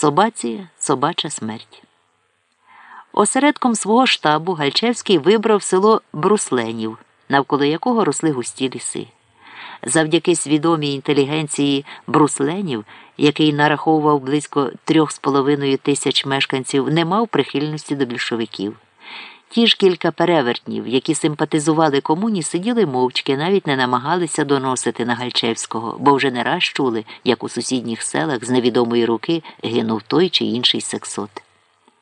Собаці собача смерть. Осередком свого штабу Гальчевський вибрав село Брусленів, навколо якого росли густі ліси. Завдяки свідомій інтелігенції брусленів, який нараховував близько трьох з половиною тисяч мешканців, не мав прихильності до більшовиків. Ті ж кілька перевертнів, які симпатизували комуні, сиділи мовчки, навіть не намагалися доносити на Гальчевського, бо вже не раз чули, як у сусідніх селах з невідомої руки гинув той чи інший сексот.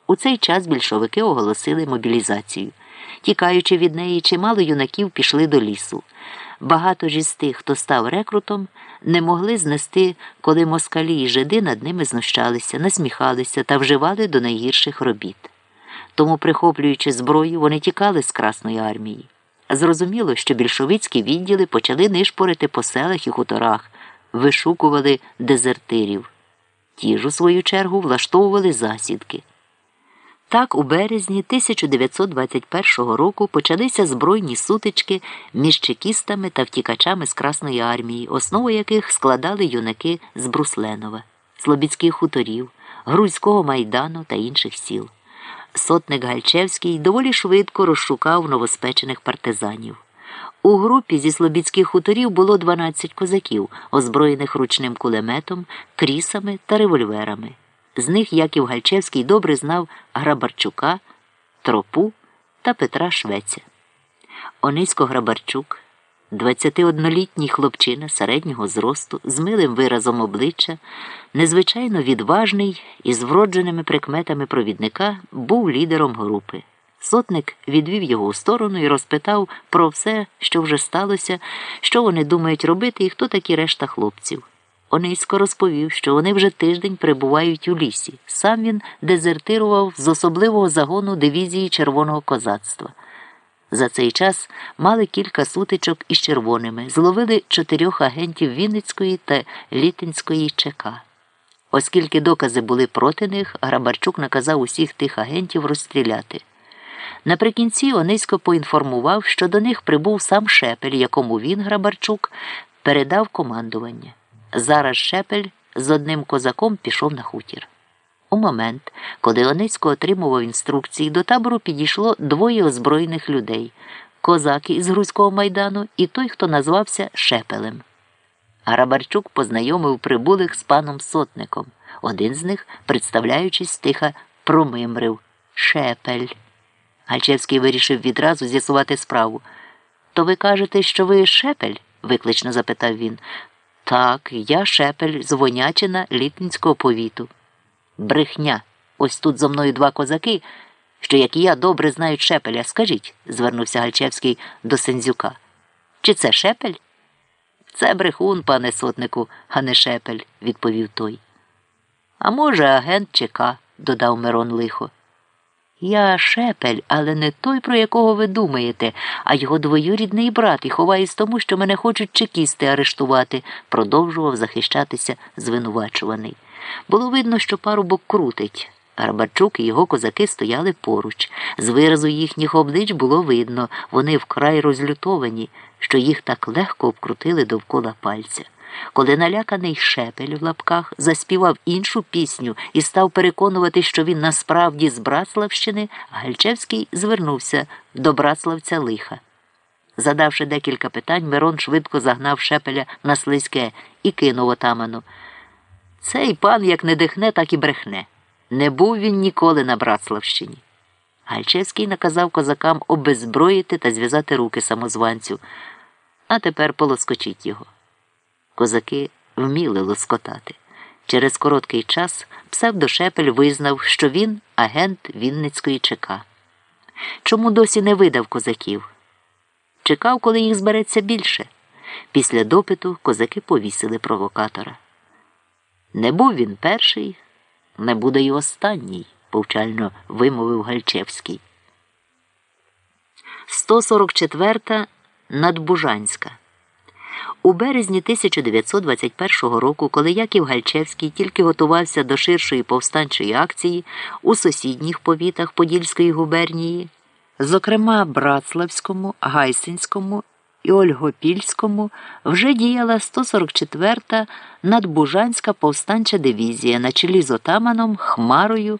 У цей час більшовики оголосили мобілізацію. Тікаючи від неї, чимало юнаків пішли до лісу. Багато ж із тих, хто став рекрутом, не могли знести, коли москалі і жиди над ними знущалися, насміхалися та вживали до найгірших робіт. Тому, прихоплюючи зброю, вони тікали з Красної армії. Зрозуміло, що більшовицькі відділи почали нишпорити по селах і хуторах, вишукували дезертирів. Ті ж, у свою чергу, влаштовували засідки. Так, у березні 1921 року почалися збройні сутички між чекістами та втікачами з Красної армії, основу яких складали юнаки з Брусленова, Слобідських хуторів, Грузького майдану та інших сіл. Сотник Гальчевський доволі швидко розшукав новоспечених партизанів. У групі зі Слобідських хуторів було 12 козаків, озброєних ручним кулеметом, крісами та револьверами. З них Яків Гальчевський добре знав Грабарчука, Тропу та Петра Швеця. Онисько Грабарчук, 21-літній хлопчина середнього зросту, з милим виразом обличчя, незвичайно відважний і з вродженими прикметами провідника, був лідером групи. Сотник відвів його у сторону і розпитав про все, що вже сталося, що вони думають робити і хто такі решта хлопців. Онисько розповів, що вони вже тиждень перебувають у лісі. Сам він дезертирував з особливого загону дивізії червоного козацтва. За цей час мали кілька сутичок із червоними, зловили чотирьох агентів Вінницької та Літинської ЧК. Оскільки докази були проти них, Грабарчук наказав усіх тих агентів розстріляти. Наприкінці Онисько поінформував, що до них прибув сам Шепель, якому він, Грабарчук, передав командування. Зараз Шепель з одним козаком пішов на хутір. У момент, коли Онисько отримував інструкції, до табору підійшло двоє озброєних людей козак із Грузького майдану і той, хто назвався Шепелем. Грабарчук познайомив прибулих з паном сотником. Один з них, представляючись, тиха, промимрив Шепель. Гальчевський вирішив відразу з'ясувати справу. То ви кажете, що ви Шепель? виклично запитав він. Так, я Шепель з Вонячина повіту. Брехня. Ось тут зо мною два козаки, що, як і я, добре знають Шепеля. Скажіть, звернувся Гальчевський до Сензюка. Чи це Шепель? Це брехун, пане сотнику, а не Шепель, відповів той. А може, агент ЧК, додав Мирон лихо. Я шепель, але не той, про якого ви думаєте, а його двоюрідний брат і ховаюсь тому, що мене хочуть чекісти арештувати, продовжував захищатися звинувачуваний. Було видно, що парубок крутить. Гарбачук і його козаки стояли поруч. З виразу їхніх облич було видно, вони вкрай розлютовані, що їх так легко обкрутили довкола пальця. Коли наляканий шепель в лапках заспівав іншу пісню і став переконувати, що він насправді з Братславщини, Гальчевський звернувся до Братславця лиха. Задавши декілька питань, Мирон швидко загнав шепеля на слизьке і кинув отаману. Цей пан як не дихне, так і брехне. Не був він ніколи на Братславщині. Гальчевський наказав козакам обеззброїти та зв'язати руки самозванцю, а тепер полоскочіть його. Козаки вміли лоскотати. Через короткий час псевдошепель визнав, що він агент Вінницької ЧК. Чому досі не видав козаків? Чекав, коли їх збереться більше. Після допиту козаки повісили провокатора. Не був він перший, не буде й останній, повчально вимовив Гальчевський. 144 Надбужанська. У березні 1921 року, коли Яків Гальчевський тільки готувався до ширшої повстанчої акції у сусідніх повітах Подільської губернії, зокрема Братславському, Гайсинському і Ольгопільському вже діяла 144-та надбужанська повстанча дивізія на чолі з отаманом Хмарою